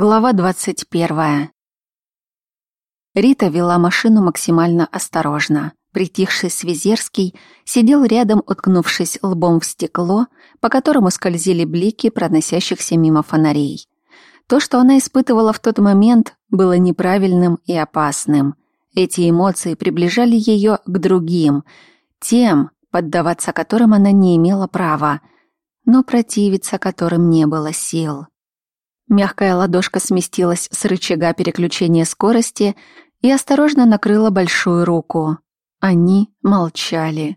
Глава двадцать первая. Рита вела машину максимально осторожно. Притихший Свизерский сидел рядом, уткнувшись лбом в стекло, по которому скользили блики проносящихся мимо фонарей. То, что она испытывала в тот момент, было неправильным и опасным. Эти эмоции приближали ее к другим, тем, поддаваться которым она не имела права, но противиться которым не было сил. Мягкая ладошка сместилась с рычага переключения скорости и осторожно накрыла большую руку. Они молчали.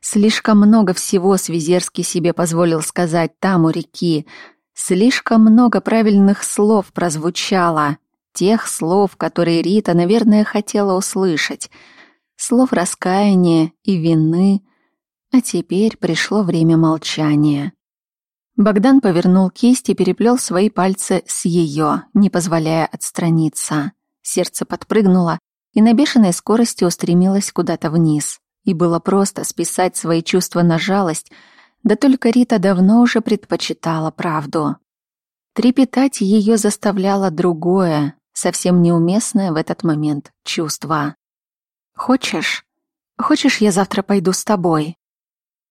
Слишком много всего Свизерский себе позволил сказать там, у реки. Слишком много правильных слов прозвучало. Тех слов, которые Рита, наверное, хотела услышать. Слов раскаяния и вины. А теперь пришло время молчания. Богдан повернул кисть и переплел свои пальцы с ее, не позволяя отстраниться. Сердце подпрыгнуло и на бешеной скорости устремилось куда-то вниз. И было просто списать свои чувства на жалость, да только Рита давно уже предпочитала правду. Трепетать ее заставляло другое, совсем неуместное в этот момент чувство. «Хочешь? Хочешь, я завтра пойду с тобой?»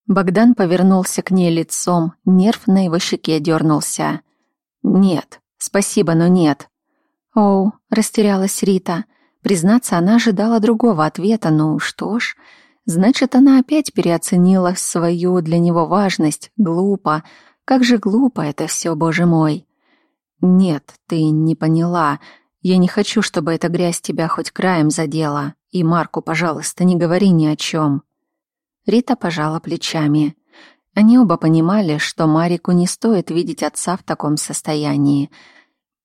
Богдан повернулся к ней лицом, нерв на его щеке дернулся. «Нет, спасибо, но нет». «Оу», — растерялась Рита. Признаться, она ожидала другого ответа, ну что ж, значит, она опять переоценила свою для него важность. Глупо. Как же глупо это все, боже мой. «Нет, ты не поняла. Я не хочу, чтобы эта грязь тебя хоть краем задела. И Марку, пожалуйста, не говори ни о чем. Рита пожала плечами. Они оба понимали, что Марику не стоит видеть отца в таком состоянии.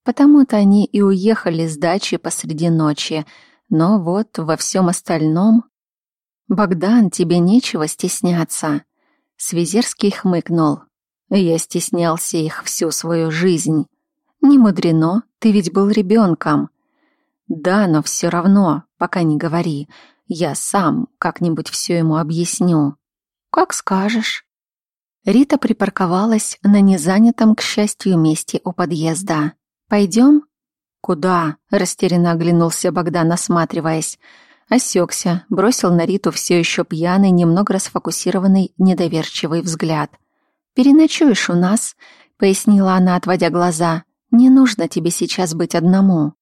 Потому-то они и уехали с дачи посреди ночи. Но вот во всем остальном... «Богдан, тебе нечего стесняться». Свизерский хмыкнул. «Я стеснялся их всю свою жизнь. Не мудрено, ты ведь был ребенком». «Да, но все равно, пока не говори. Я сам как-нибудь все ему объясню. Как скажешь. Рита припарковалась на незанятом, к счастью, месте у подъезда. Пойдем? Куда? Растерянно оглянулся Богдан, осматриваясь. Осекся, бросил на Риту все еще пьяный, немного расфокусированный, недоверчивый взгляд. «Переночуешь у нас», — пояснила она, отводя глаза. «Не нужно тебе сейчас быть одному».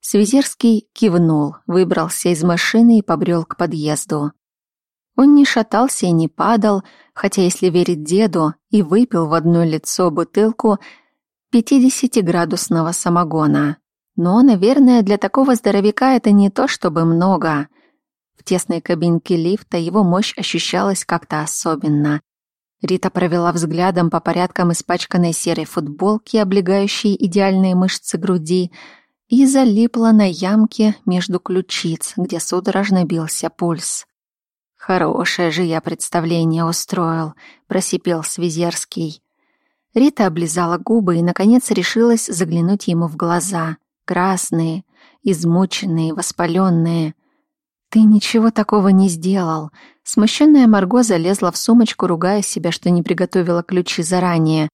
Свизерский кивнул, выбрался из машины и побрел к подъезду. Он не шатался и не падал, хотя, если верить деду, и выпил в одно лицо бутылку 50-градусного самогона. Но, наверное, для такого здоровяка это не то чтобы много. В тесной кабинке лифта его мощь ощущалась как-то особенно. Рита провела взглядом по порядкам испачканной серой футболки, облегающей идеальные мышцы груди — и залипла на ямке между ключиц, где судорожно бился пульс. «Хорошее же я представление устроил», — просипел Свизерский. Рита облизала губы и, наконец, решилась заглянуть ему в глаза. Красные, измученные, воспаленные. «Ты ничего такого не сделал». Смущенная Марго залезла в сумочку, ругая себя, что не приготовила ключи заранее.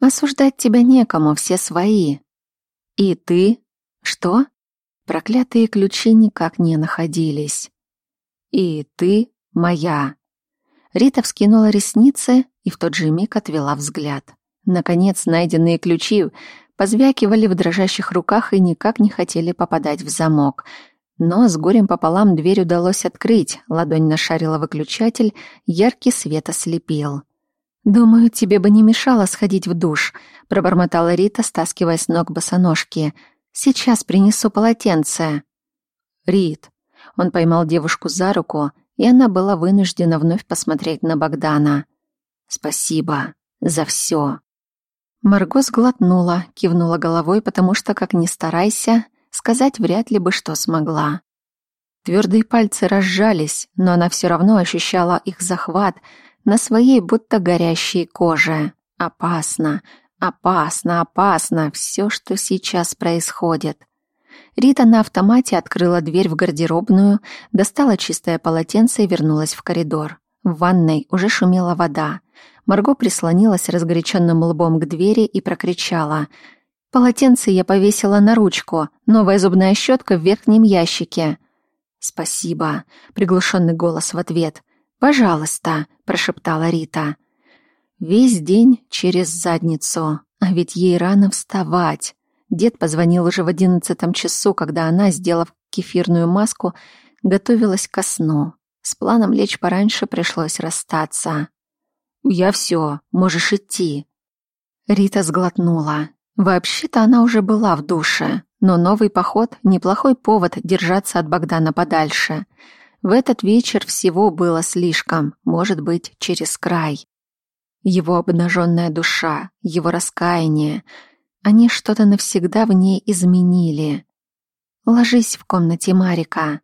«Осуждать тебя некому, все свои». «И ты что? Проклятые ключи никак не находились. И ты моя. Рита вскинула ресницы и в тот же миг отвела взгляд. Наконец, найденные ключи позвякивали в дрожащих руках и никак не хотели попадать в замок. Но с горем пополам дверь удалось открыть, ладонь нашарила выключатель, яркий свет ослепил. «Думаю, тебе бы не мешало сходить в душ», — пробормотала Рита, стаскивая с ног босоножки — Сейчас принесу полотенце. Рит. Он поймал девушку за руку, и она была вынуждена вновь посмотреть на Богдана. Спасибо за все. Марго сглотнула, кивнула головой, потому что, как ни старайся, сказать вряд ли бы что смогла. Твердые пальцы разжались, но она все равно ощущала их захват на своей будто горящей коже. Опасно, Опасно, опасно все, что сейчас происходит. Рита на автомате открыла дверь в гардеробную, достала чистое полотенце и вернулась в коридор. В ванной уже шумела вода. Марго прислонилась разгоряченным лбом к двери и прокричала. Полотенце я повесила на ручку, новая зубная щетка в верхнем ящике. «Спасибо», — приглушенный голос в ответ. «Пожалуйста», — прошептала Рита. Весь день через задницу, а ведь ей рано вставать. Дед позвонил уже в одиннадцатом часу, когда она, сделав кефирную маску, готовилась ко сну. С планом лечь пораньше пришлось расстаться. «Я все, можешь идти». Рита сглотнула. Вообще-то она уже была в душе, но новый поход — неплохой повод держаться от Богдана подальше. В этот вечер всего было слишком, может быть, через край. Его обнаженная душа, его раскаяние — они что-то навсегда в ней изменили. Ложись в комнате Марика.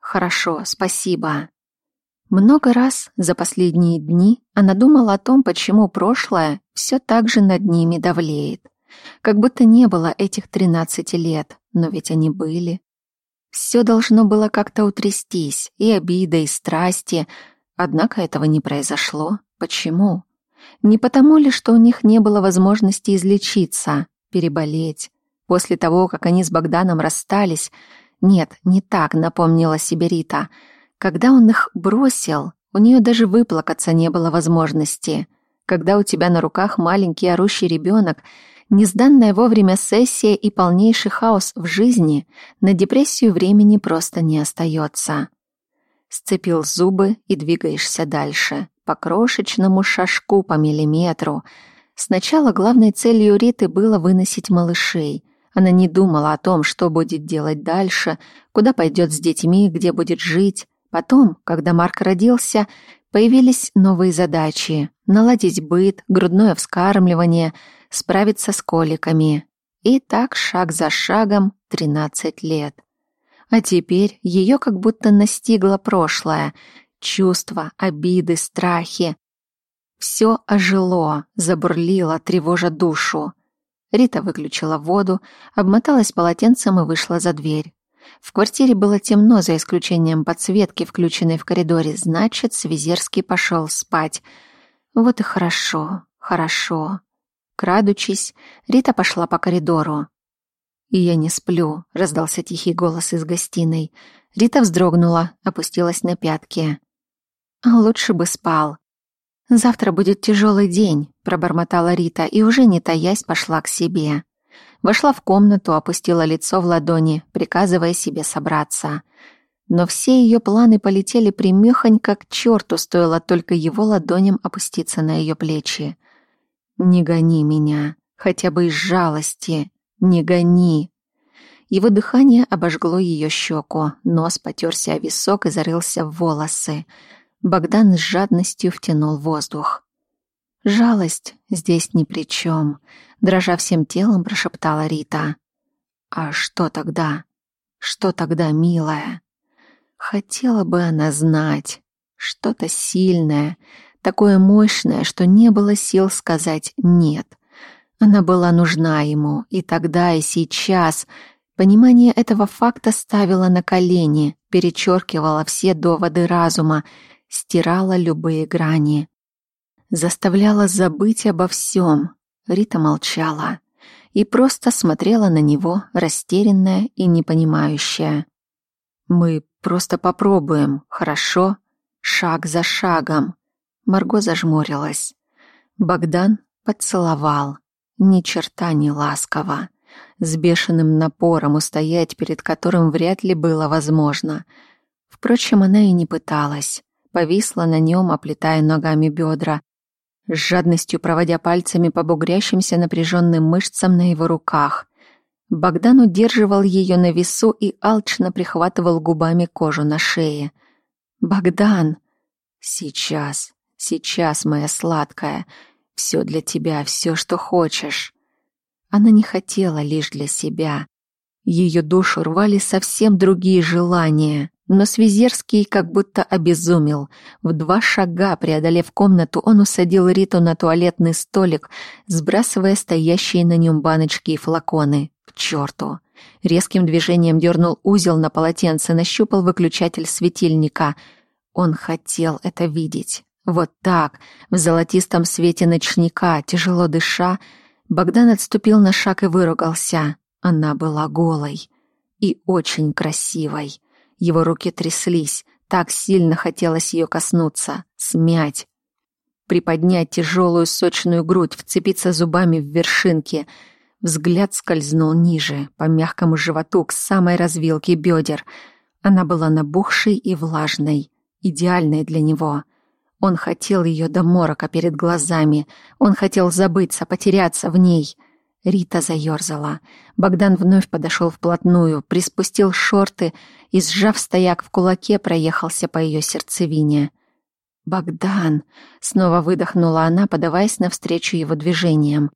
Хорошо, спасибо. Много раз за последние дни она думала о том, почему прошлое все так же над ними давлеет. Как будто не было этих тринадцати лет, но ведь они были. Все должно было как-то утрястись, и обида, и страсти. Однако этого не произошло. Почему? Не потому ли, что у них не было возможности излечиться, переболеть? После того, как они с Богданом расстались... Нет, не так, напомнила себе Рита. Когда он их бросил, у нее даже выплакаться не было возможности. Когда у тебя на руках маленький орущий ребенок, незданная вовремя сессия и полнейший хаос в жизни, на депрессию времени просто не остается. Сцепил зубы и двигаешься дальше по крошечному шажку по миллиметру. Сначала главной целью Риты было выносить малышей. Она не думала о том, что будет делать дальше, куда пойдет с детьми, где будет жить. Потом, когда Марк родился, появились новые задачи — наладить быт, грудное вскармливание, справиться с коликами. И так шаг за шагом 13 лет. А теперь ее как будто настигло прошлое, чувства, обиды, страхи. Все ожило, забурлило, тревожа душу. Рита выключила воду, обмоталась полотенцем и вышла за дверь. В квартире было темно, за исключением подсветки, включенной в коридоре, значит, Свизерский пошел спать. Вот и хорошо, хорошо. Крадучись, Рита пошла по коридору. «И я не сплю», — раздался тихий голос из гостиной. Рита вздрогнула, опустилась на пятки. Лучше бы спал. Завтра будет тяжелый день, пробормотала Рита и уже не таясь пошла к себе. Вошла в комнату, опустила лицо в ладони, приказывая себе собраться. Но все ее планы полетели примехонько к черту, стоило только его ладоням опуститься на ее плечи. «Не гони меня, хотя бы из жалости, не гони!» Его дыхание обожгло ее щеку, нос потерся о висок и зарылся в волосы. Богдан с жадностью втянул воздух. «Жалость здесь ни при чем», — дрожа всем телом, прошептала Рита. «А что тогда? Что тогда, милая?» Хотела бы она знать. Что-то сильное, такое мощное, что не было сил сказать «нет». Она была нужна ему и тогда, и сейчас. Понимание этого факта ставило на колени, перечеркивало все доводы разума стирала любые грани. Заставляла забыть обо всем. Рита молчала и просто смотрела на него, растерянная и непонимающая. «Мы просто попробуем, хорошо? Шаг за шагом». Марго зажмурилась. Богдан поцеловал. Ни черта не ласково. С бешеным напором устоять, перед которым вряд ли было возможно. Впрочем, она и не пыталась повисла на нем, оплетая ногами бедра, с жадностью проводя пальцами по бугрящимся напряженным мышцам на его руках. Богдан удерживал ее на весу и алчно прихватывал губами кожу на шее. «Богдан!» «Сейчас, сейчас, моя сладкая, все для тебя, все, что хочешь». Она не хотела лишь для себя. Ее душу рвали совсем другие желания. Но Свизерский как будто обезумел. В два шага, преодолев комнату, он усадил Риту на туалетный столик, сбрасывая стоящие на нем баночки и флаконы. К черту! Резким движением дернул узел на полотенце, нащупал выключатель светильника. Он хотел это видеть. Вот так, в золотистом свете ночника, тяжело дыша, Богдан отступил на шаг и выругался. Она была голой и очень красивой. Его руки тряслись, так сильно хотелось ее коснуться, смять. Приподнять тяжелую сочную грудь, вцепиться зубами в вершинки. Взгляд скользнул ниже, по мягкому животу, к самой развилке бедер. Она была набухшей и влажной, идеальной для него. Он хотел ее до морока перед глазами. Он хотел забыться, потеряться в ней — Рита заерзала. Богдан вновь подошел вплотную, приспустил шорты и, сжав стояк в кулаке, проехался по ее сердцевине. «Богдан!» — снова выдохнула она, подаваясь навстречу его движениям.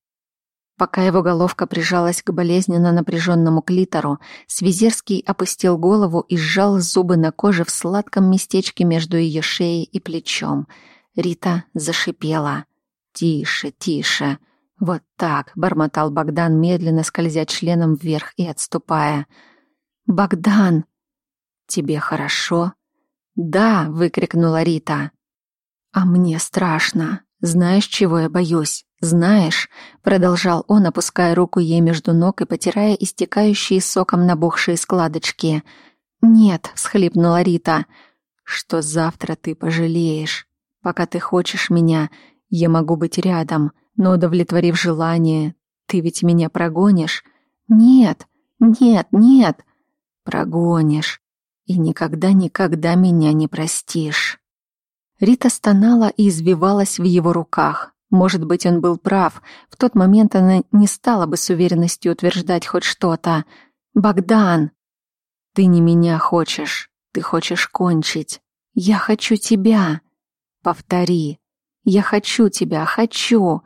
Пока его головка прижалась к болезненно напряженному клитору, Свизерский опустил голову и сжал зубы на коже в сладком местечке между ее шеей и плечом. Рита зашипела. «Тише, тише!» «Вот так», — бормотал Богдан, медленно скользя членом вверх и отступая. «Богдан!» «Тебе хорошо?» «Да!» — выкрикнула Рита. «А мне страшно. Знаешь, чего я боюсь? Знаешь?» — продолжал он, опуская руку ей между ног и потирая истекающие соком набухшие складочки. «Нет», — всхлипнула Рита, — «что завтра ты пожалеешь. Пока ты хочешь меня, я могу быть рядом, но удовлетворив желание, ты ведь меня прогонишь? Нет, нет, нет. Прогонишь. И никогда-никогда меня не простишь. Рита стонала и извивалась в его руках. Может быть, он был прав. В тот момент она не стала бы с уверенностью утверждать хоть что-то. «Богдан!» «Ты не меня хочешь. Ты хочешь кончить. Я хочу тебя!» «Повтори. Я хочу тебя, хочу!»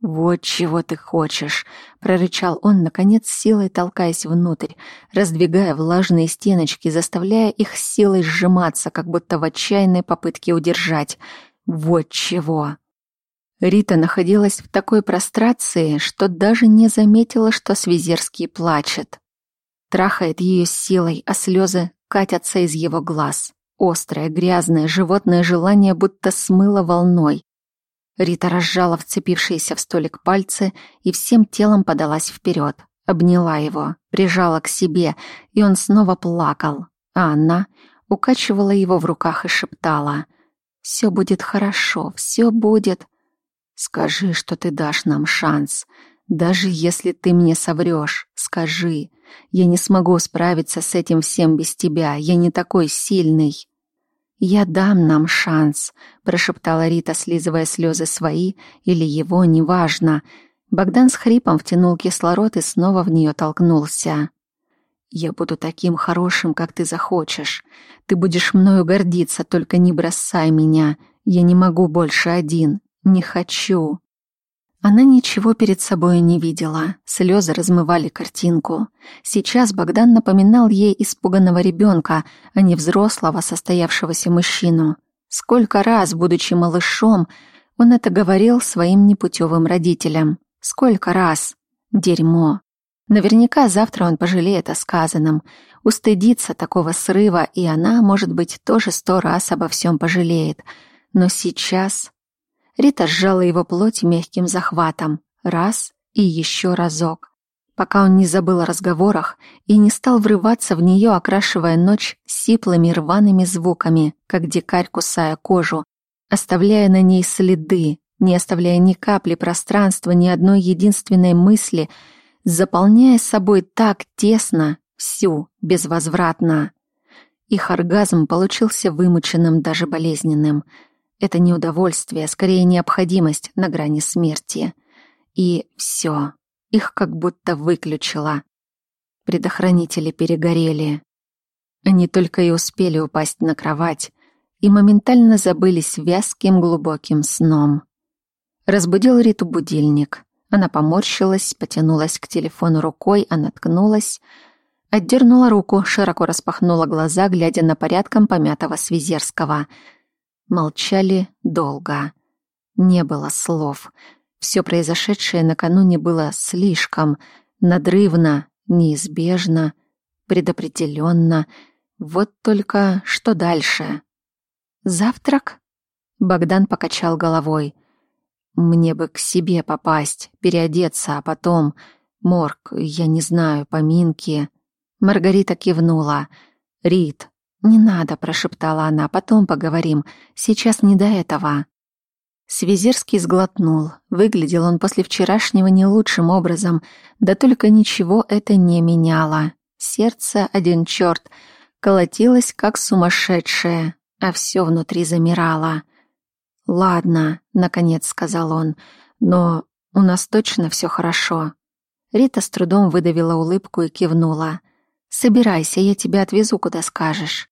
«Вот чего ты хочешь!» — прорычал он, наконец, силой толкаясь внутрь, раздвигая влажные стеночки, заставляя их силой сжиматься, как будто в отчаянной попытке удержать. «Вот чего!» Рита находилась в такой прострации, что даже не заметила, что Свизерский плачет. Трахает ее силой, а слезы катятся из его глаз. Острое, грязное, животное желание будто смыло волной. Рита разжала вцепившиеся в столик пальцы и всем телом подалась вперед, обняла его, прижала к себе, и он снова плакал, а она укачивала его в руках и шептала «Все будет хорошо, все будет...» «Скажи, что ты дашь нам шанс. Даже если ты мне соврешь, скажи. Я не смогу справиться с этим всем без тебя, я не такой сильный». «Я дам нам шанс», — прошептала Рита, слизывая слезы свои или его, неважно. Богдан с хрипом втянул кислород и снова в нее толкнулся. «Я буду таким хорошим, как ты захочешь. Ты будешь мною гордиться, только не бросай меня. Я не могу больше один. Не хочу». Она ничего перед собой не видела. Слезы размывали картинку. Сейчас Богдан напоминал ей испуганного ребенка, а не взрослого, состоявшегося мужчину. Сколько раз, будучи малышом, он это говорил своим непутевым родителям. Сколько раз? Дерьмо. Наверняка завтра он пожалеет о сказанном, устыдится такого срыва, и она, может быть, тоже сто раз обо всем пожалеет. Но сейчас Рита сжала его плоть мягким захватом. Раз и еще разок. Пока он не забыл о разговорах и не стал врываться в нее, окрашивая ночь сиплыми рваными звуками, как дикарь кусая кожу, оставляя на ней следы, не оставляя ни капли пространства, ни одной единственной мысли, заполняя собой так тесно всю, безвозвратно. Их оргазм получился вымученным, даже болезненным — это не удовольствие, а скорее необходимость на грани смерти. И все, их как будто выключило. Предохранители перегорели. Они только и успели упасть на кровать и моментально забылись вязким глубоким сном. Разбудил Риту будильник. Она поморщилась, потянулась к телефону рукой, а наткнулась... Отдернула руку, широко распахнула глаза, глядя на порядком помятого Свизерского — Молчали долго. Не было слов. Все произошедшее накануне было слишком надрывно, неизбежно, предопределенно. Вот только что дальше? Завтрак? Богдан покачал головой. Мне бы к себе попасть, переодеться, а потом... Морг, я не знаю, поминки. Маргарита кивнула. «Рит, не надо», — прошептала она, — «потом поговорим. Сейчас не до этого». Свизерский сглотнул. Выглядел он после вчерашнего не лучшим образом, да только ничего это не меняло. Сердце, один черт, колотилось как сумасшедшее, а все внутри замирало. «Ладно», — наконец сказал он, — «но у нас точно все хорошо». Рита с трудом выдавила улыбку и кивнула. «Собирайся, я тебя отвезу, куда скажешь».